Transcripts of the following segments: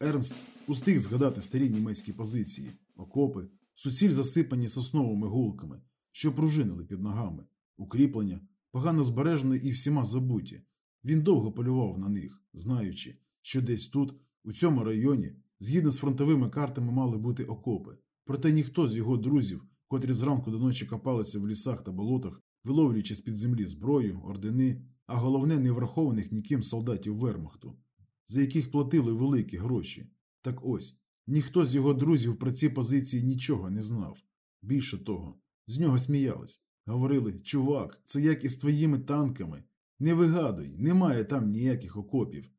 Ернст устиг згадати старі німецькі позиції, окопи, суціль засипані сосновими гулками, що пружинили під ногами, укріплення, погано збережені і всіма забуті. Він довго полював на них, знаючи, що десь тут, у цьому районі, згідно з фронтовими картами мали бути окопи. Проте ніхто з його друзів, котрі зранку до ночі копалися в лісах та болотах, виловлюючи з-під землі зброю, ордени, а головне не врахованих ніким солдатів Вермахту, за яких платили великі гроші. Так ось, ніхто з його друзів про ці позиції нічого не знав. Більше того, з нього сміялись. Говорили, чувак, це як із твоїми танками. Не вигадуй, немає там ніяких окопів.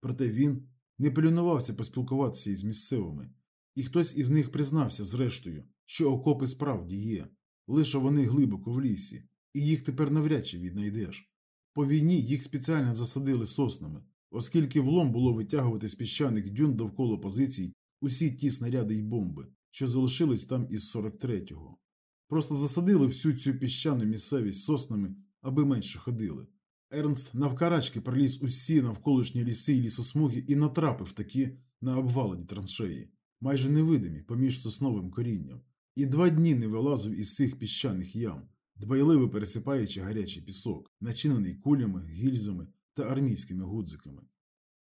Проте він не полюнувався поспілкуватися із місцевими, і хтось із них признався зрештою, що окопи справді є, лише вони глибоко в лісі, і їх тепер навряд чи віднайдеш. По війні їх спеціально засадили соснами, оскільки влом було витягувати з піщаних дюн довкола позицій усі ті снаряди й бомби, що залишились там із 43-го. Просто засадили всю цю піщану місцевість соснами, аби менше ходили. Ернст навкарачки проліз усі навколишні ліси й лісосмуги і натрапив таки на обвалені траншеї, майже невидимі поміж сосновим корінням, і два дні не вилазив із цих піщаних ям, дбайливо пересипаючи гарячий пісок, начинений кулями, гільзами та армійськими гудзиками.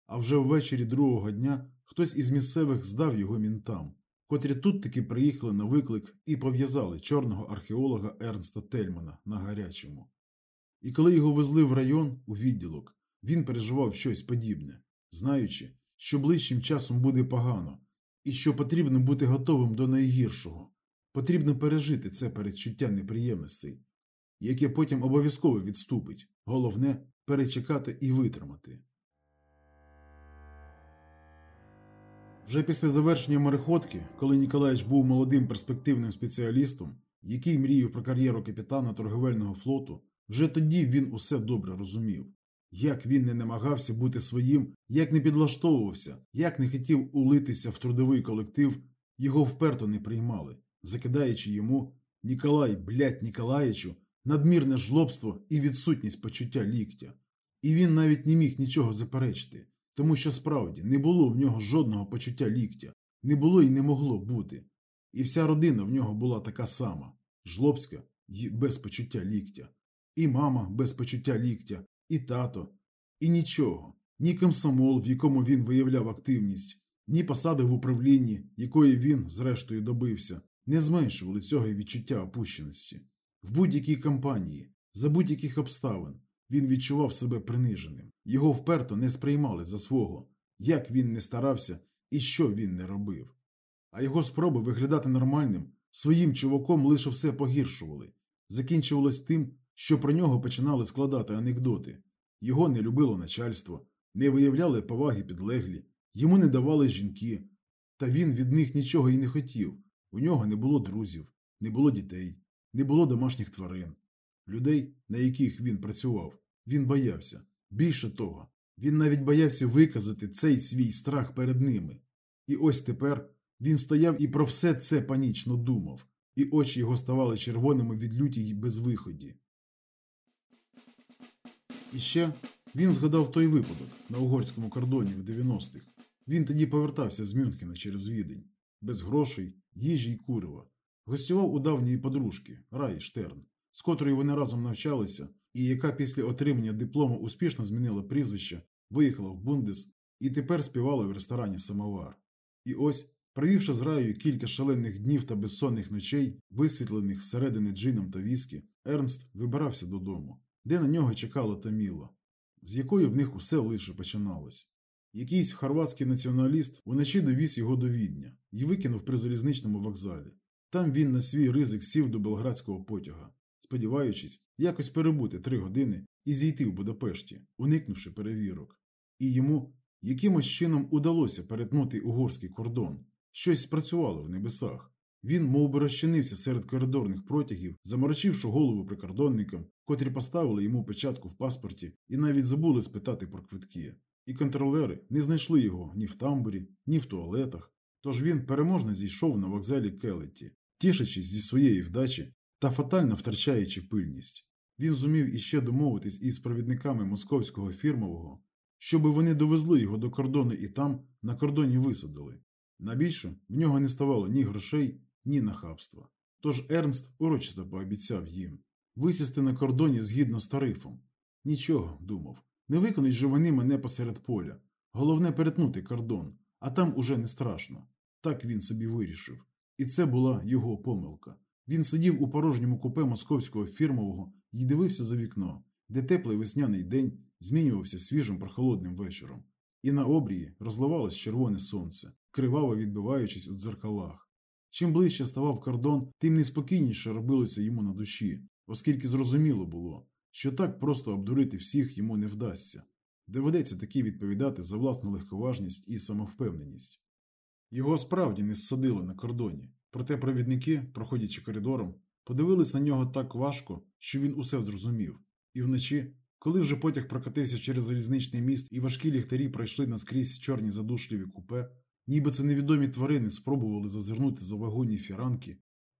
А вже ввечері другого дня хтось із місцевих здав його мінтам, котрі тут таки приїхали на виклик і пов'язали чорного археолога Ернста Тельмана на гарячому. І коли його везли в район у відділок, він переживав щось подібне, знаючи, що ближчим часом буде погано, і що потрібно бути готовим до найгіршого, потрібно пережити це передчуття неприємностей, яке потім обов'язково відступить, головне перечекати і витримати. Вже після завершення мореходки, коли Ніколаєч був молодим перспективним спеціалістом, який мріяв про кар'єру капітана торговельного флоту, вже тоді він усе добре розумів. Як він не намагався бути своїм, як не підлаштовувався, як не хотів улитися в трудовий колектив, його вперто не приймали, закидаючи йому Ніколай, блядь, Ніколаєчу, надмірне жлобство і відсутність почуття ліктя. І він навіть не міг нічого заперечити, тому що справді не було в нього жодного почуття ліктя, не було і не могло бути. І вся родина в нього була така сама жлобська і без почуття ліктя. І мама без почуття ліктя, і тато, і нічого, ні комсомол, в якому він виявляв активність, ні посади в управлінні, якої він, зрештою, добився, не зменшували цього відчуття опущеності. В будь-якій кампанії, за будь-яких обставин, він відчував себе приниженим, його вперто не сприймали за свого, як він не старався і що він не робив. А його спроби виглядати нормальним своїм чуваком лише все погіршували, закінчувалось тим, що про нього починали складати анекдоти. Його не любило начальство, не виявляли поваги підлеглі, йому не давали жінки, та він від них нічого й не хотів. У нього не було друзів, не було дітей, не було домашніх тварин. Людей, на яких він працював, він боявся. Більше того, він навіть боявся виказати цей свій страх перед ними. І ось тепер він стояв і про все це панічно думав, і очі його ставали червоними від люті й безвиході. І ще він згадав той випадок на угорському кордоні в 90-х. Він тоді повертався з Мюнхена через відень, без грошей, їжі й курива. Гостював у давньої подружки Раї Штерн, з котрою вони разом навчалися, і яка після отримання диплому успішно змінила прізвище, виїхала в Бундес і тепер співала в ресторані Самовар. І ось, провівши з Раєю кілька шалених днів та безсонних ночей, висвітлених зсередини джином та віскі, Ернст вибирався додому де на нього чекала Таміла, з якої в них усе лише починалось. Якийсь хорватський націоналіст уночі довіз його до відня і викинув при залізничному вокзалі. Там він на свій ризик сів до белградського потяга, сподіваючись якось перебути три години і зійти в Будапешті, уникнувши перевірок. І йому якимось чином удалося перетнути угорський кордон, щось спрацювало в небесах. Він мов би, розчинився серед коридорних протягів, заморочивши голову прикордонникам, котрі поставили йому печатку в паспорті і навіть забули спитати про квитки. І контролери не знайшли його ні в тамбурі, ні в туалетах. Тож він переможно зійшов на вокзалі Келеті, тішачись зі своєї вдачі та фатально втрачаючи пильність. Він зумів іще домовитись із провідниками московського фірмового щоби вони довезли його до кордону і там, на кордоні висадили. Набільше в нього не ставало ні грошей, ні нахабства. Тож Ернст урочисто пообіцяв їм висісти на кордоні згідно з тарифом. Нічого, думав, не виконать же вони мене посеред поля. Головне перетнути кордон, а там уже не страшно. Так він собі вирішив. І це була його помилка. Він сидів у порожньому купе московського фірмового і дивився за вікно, де теплий весняний день змінювався свіжим прохолодним вечором, і на обрії розливалось червоне сонце, криваво відбиваючись у дзеркалах. Чим ближче ставав кордон, тим неспокійніше робилося йому на душі, оскільки зрозуміло було, що так просто обдурити всіх йому не вдасться. Доведеться таки відповідати за власну легковажність і самовпевненість. Його справді не ссадили на кордоні, проте провідники, проходячи коридором, подивились на нього так важко, що він усе зрозумів, і вночі, коли вже потяг прокатився через залізничний міст і важкі ліхтарі пройшли наскрізь чорні задушливі купе, ніби це невідомі тварини спробували зазирнути за вагонні фіранки,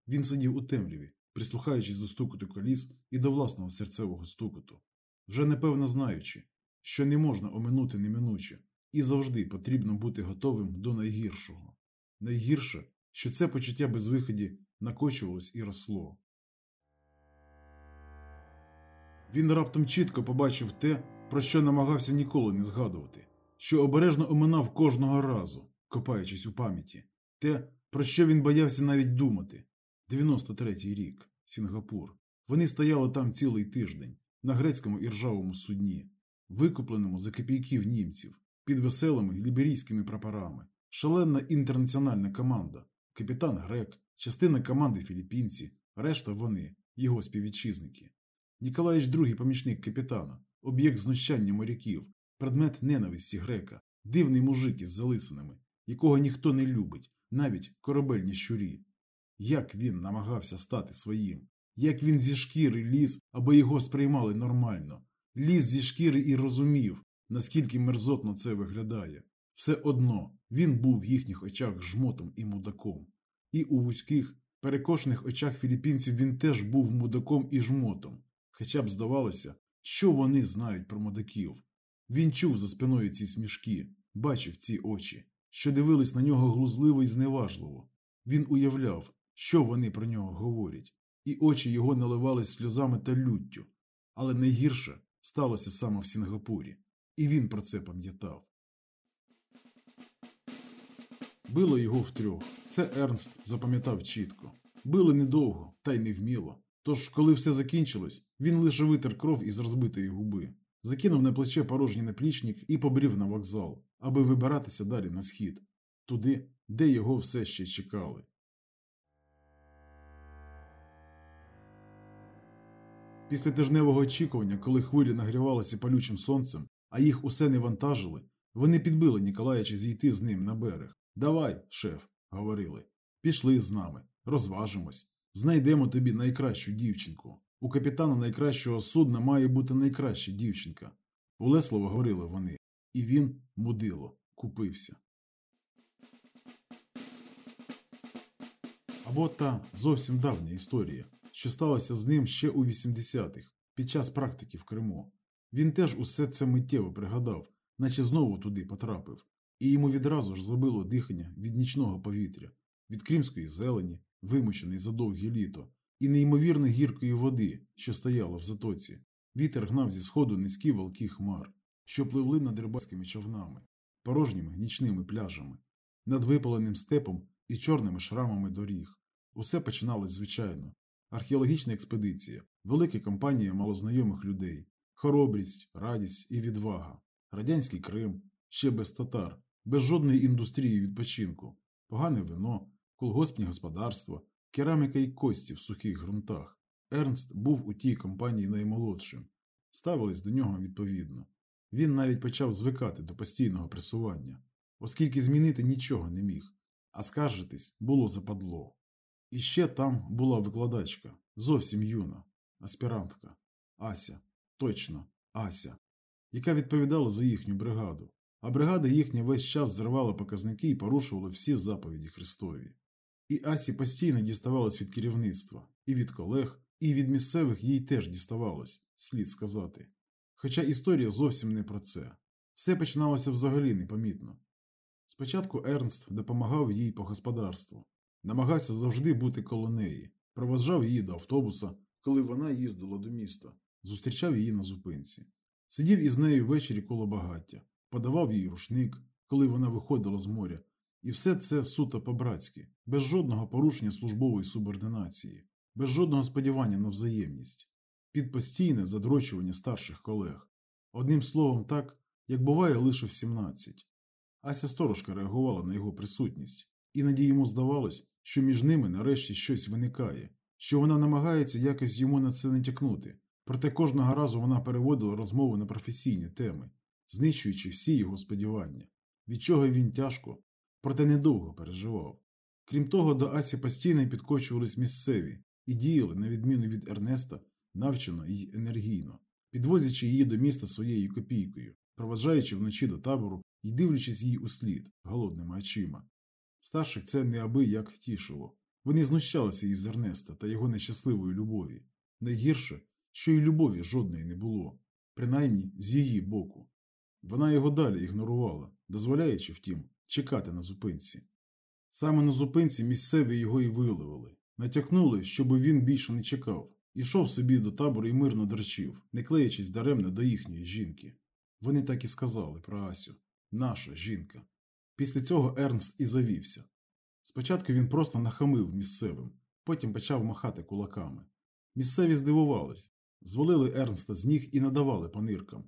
він сидів у темряві, прислухаючись до стукоту коліс і до власного серцевого стукоту, вже непевно знаючи, що не можна оминути неминуче, і завжди потрібно бути готовим до найгіршого. Найгірше, що це почуття безвиході накочувалось і росло. Він раптом чітко побачив те, про що намагався ніколи не згадувати, що обережно оминав кожного разу, копаючись у пам'яті, те, про що він боявся навіть думати. 93-й рік, Сінгапур. Вони стояли там цілий тиждень, на грецькому і ржавому судні, викупленому за копійків німців, під веселими ліберійськими прапорами, шаленна інтернаціональна команда, капітан Грек, частина команди філіппінці, решта вони, його співвітчизники. Ніколаїч другий помічник капітана, об'єкт знущання моряків, предмет ненависті грека, дивний мужик із залисинами, якого ніхто не любить, навіть корабельні щурі. Як він намагався стати своїм, як він зі шкіри ліз, аби його сприймали нормально, ліз зі шкіри і розумів, наскільки мерзотно це виглядає. Все одно він був в їхніх очах жмотом і мудаком. І у вузьких, перекошених очах філіппінців він теж був мудаком і жмотом. Хоча б здавалося, що вони знають про мудаків. Він чув за спиною ці смішки, бачив ці очі, що дивились на нього глузливо і зневажливо. Він уявляв, що вони про нього говорять, і очі його наливались сльозами та люттю. Але найгірше сталося саме в Сінгапурі, і він про це пам'ятав. Било його втрьох. Це Ернст запам'ятав чітко. Били недовго, та й невміло. Тож, коли все закінчилось, він лише витер кров із розбитої губи, закинув на плече порожній наплічник і побрів на вокзал, аби вибиратися далі на схід, туди, де його все ще чекали. Після тижневого очікування, коли хвилі нагрівалися палючим сонцем, а їх усе не вантажили, вони підбили Ніколаєча зійти з ним на берег. Давай, шеф, говорили, пішли з нами, розважимось, знайдемо тобі найкращу дівчинку. У капітана найкращого судна має бути найкраща дівчинка. Улесливо говорили вони, і він, мудило, купився. Або та зовсім давня історія, що сталося з ним ще у 80-х, під час практики в Криму. Він теж усе це миттєво пригадав, наче знову туди потрапив, і йому відразу ж забило дихання від нічного повітря, від кримської зелені, вимученої за довгі літо, і неймовірно гіркої води, що стояла в затоці. Вітер гнав зі сходу низькі волки хмар, що пливли над рибацькими човнами, порожніми нічними пляжами, над випаленим степом і чорними шрамами доріг. Усе починалось звичайно. Археологічна експедиція, велика компанія малознайомих людей, хоробрість, радість і відвага, радянський Крим, ще без татар, без жодної індустрії відпочинку, погане вино, колгоспні господарства, кераміка і кості в сухих ґрунтах. Ернст був у тій компанії наймолодшим, ставились до нього відповідно. Він навіть почав звикати до постійного пресування, оскільки змінити нічого не міг, а скаржитись було западло. І ще там була викладачка, зовсім юна, аспірантка, Ася, точно, Ася, яка відповідала за їхню бригаду, а бригада їхня весь час зривала показники і порушувала всі заповіді Христові. І Асі постійно діставалось від керівництва, і від колег, і від місцевих їй теж діставалось, слід сказати. Хоча історія зовсім не про це. Все починалося взагалі непомітно. Спочатку Ернст допомагав їй по господарству, намагався завжди бути коло неї, проводжав її до автобуса, коли вона їздила до міста, зустрічав її на зупинці, сидів із нею ввечері коло багаття, подавав їй рушник, коли вона виходила з моря, і все це суто по-братськи, без жодного порушення службової субординації, без жодного сподівання на взаємність, під постійне задрочування старших колег. Одним словом, так, як буває лише в 17. Ася сторожка реагувала на його присутність, іноді йому здавалось, що між ними нарешті щось виникає, що вона намагається якось йому на це не тякнути, проте кожного разу вона переводила розмови на професійні теми, знищуючи всі його сподівання, від чого він тяжко, проте недовго переживав. Крім того, до Асі постійно підкочувались місцеві і діяли, на відміну від Ернеста, навчено і енергійно, підвозячи її до міста своєю копійкою, проваджаючи вночі до табору і дивлячись їй у слід голодними очима. Старших це неабияк тішило. Вони знущалися із Ернеста та його нещасливої любові. Найгірше, що й любові жодної не було, принаймні з її боку. Вона його далі ігнорувала, дозволяючи, втім, чекати на зупинці. Саме на зупинці місцеві його і виловили, натякнули, щоби він більше не чекав, ішов собі до табору і мирно дрочив, не клеячись даремно до їхньої жінки. Вони так і сказали про Асю наша жінка. Після цього Ернст і завівся. Спочатку він просто нахамив місцевим, потім почав махати кулаками. Місцеві здивувались, звалили Ернста з ніг і надавали по ниркам.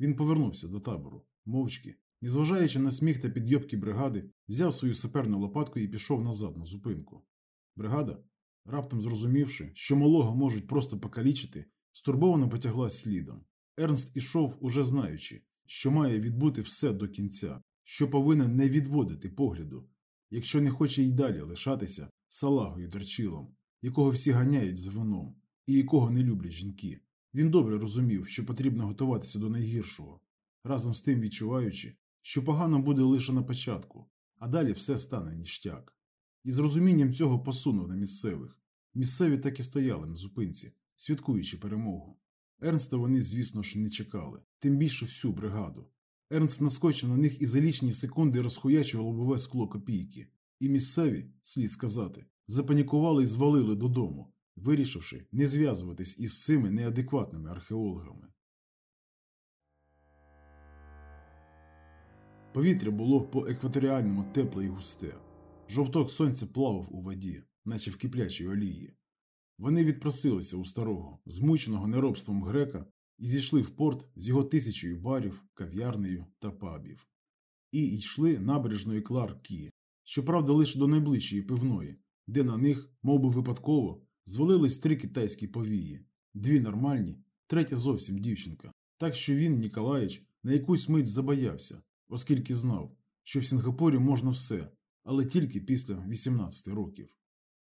Він повернувся до табору, мовчки, незважаючи на сміх та підйобки бригади, взяв свою саперну лопатку і пішов назад на зупинку. Бригада, раптом зрозумівши, що малого можуть просто покалічити, стурбовано потягла слідом. Ернст ішов, уже знаючи, що має відбути все до кінця, що повинен не відводити погляду, якщо не хоче й далі лишатися салагою дерчилом, якого всі ганяють за вином і якого не люблять жінки. Він добре розумів, що потрібно готуватися до найгіршого, разом з тим відчуваючи, що погано буде лише на початку, а далі все стане ніштяк. І з розумінням цього посунув на місцевих. Місцеві так і стояли на зупинці, святкуючи перемогу. Ернста вони, звісно ж, не чекали, тим більше всю бригаду. Ернст наскочив на них і за лічні секунди розхуячив лобове скло копійки. І місцеві, слід сказати, запанікували і звалили додому, вирішивши не зв'язуватись із цими неадекватними археологами. Повітря було по екваторіальному тепле і густе. Жовток сонця плавав у воді, наче в киплячій олії. Вони відпросилися у старого, змученого неробством грека, і зійшли в порт з його тисячою барів, кав'ярнею та пабів. І йшли набережною Кларк-Кі, щоправда, лише до найближчої пивної, де на них, мов би випадково, звалились три китайські повії, дві нормальні, третя зовсім дівчинка. Так що він, Ніколаїч, на якусь мить забоявся, оскільки знав, що в Сінгапурі можна все, але тільки після 18 років.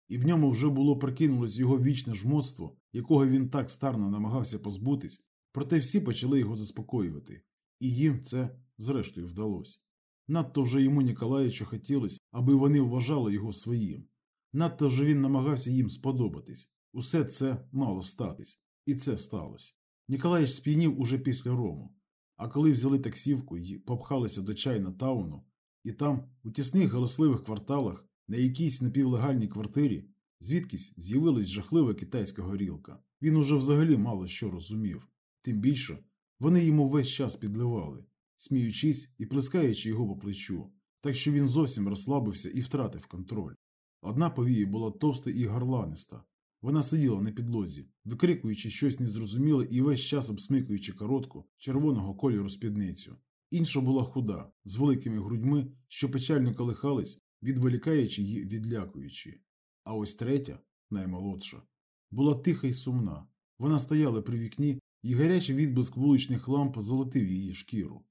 І в ньому вже було прикинулось його вічне жмотство, якого він так старно намагався позбутись, проте всі почали його заспокоювати, і їм це, зрештою, вдалося. Надто вже йому Ніколаєчу хотілося, аби вони вважали його своїм. Надто вже він намагався їм сподобатись. Усе це мало статись, і це сталося. Ніколаєч сп'янів уже після рому. А коли взяли таксівку і попхалися до чайна тауну, і там, у тісних галасливих кварталах, на якійсь напівлегальній квартирі, звідкись з'явилась жахлива китайська горілка. Він уже взагалі мало що розумів. Тим більше вони йому весь час підливали, сміючись і плескаючи його по плечу, так що він зовсім розслабився і втратив контроль. Одна повія була товста і горланиста. Вона сиділа на підлозі, викрикуючи щось незрозуміле і весь час обсмикуючи коротку, червоного кольору спідницю. Інша була худа, з великими грудьми, що печально колихались, відволікаючи й відлякуючи. А ось третя, наймолодша, була тиха й сумна. Вона стояла при вікні, і гарячий відблиск вуличних ламп золотив її шкіру.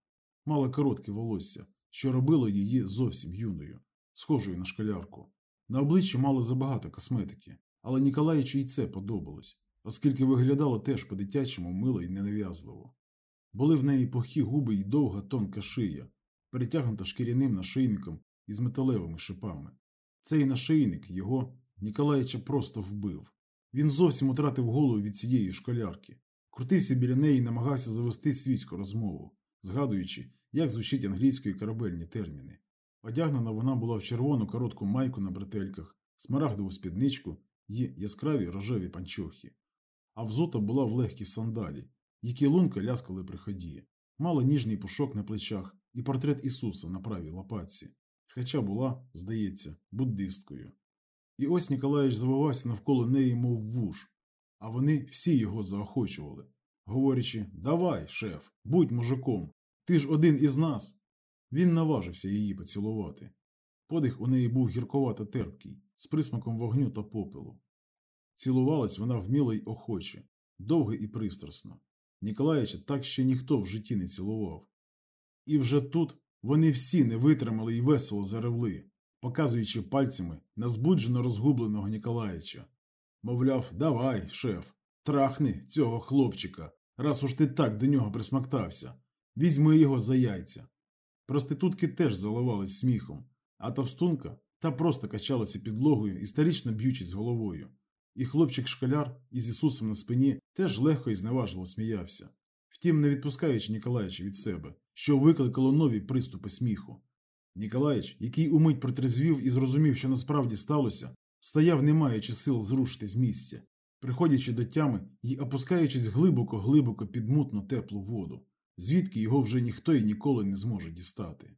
Мала коротке волосся, що робило її зовсім юною, схожою на школярку. На обличчі мало забагато косметики, але Ніколаїчу й це подобалось, оскільки виглядало теж по-дитячому мило й ненав'язливо. Були в неї пухі губи й довга тонка шия, перетягнута шкіряним нашийником із металевими шипами. Цей нашийник його Ніколаїча просто вбив. Він зовсім утратив голову від цієї школярки, крутився біля неї і намагався завести світську розмову, згадуючи, як звучить англійської корабельні терміни. Одягнена вона була в червону коротку майку на бретельках, смарагдову спідничку й яскраві рожеві панчохи. А взута була в легкій сандалі, які лунка ляскали при ході, мала ніжний пушок на плечах і портрет Ісуса на правій лопатці, хоча була, здається, буддисткою. І ось Ніколаїч завивався навколо неї, мов вуш, а вони всі його заохочували, говорячи Давай, шеф, будь мужиком, ти ж один із нас. Він наважився її поцілувати. Подих у неї був гірковато терпкий, з присмаком вогню та попелу. Цілувалась вона вміло й охоче, довго і пристрасно. Ніколаєча так ще ніхто в житті не цілував. І вже тут вони всі не витримали і весело заревли, показуючи пальцями на збуджено розгубленого Ніколаєча. Мовляв, давай, шеф, трахни цього хлопчика, раз уж ти так до нього присмактався. Візьми його за яйця. Проститутки теж заливались сміхом, а товстунка та просто качалася підлогою історично б'ючись головою. І хлопчик-школяр із Ісусом на спині теж легко і зневажливо сміявся, втім, не відпускаючи Ніколаєча від себе, що викликало нові приступи сміху. Ніколаєч, який умить протрезвів і зрозумів, що насправді сталося, стояв, не маючи сил зрушити з місця, приходячи до тями і опускаючись глибоко-глибоко під мутну теплу воду, звідки його вже ніхто і ніколи не зможе дістати.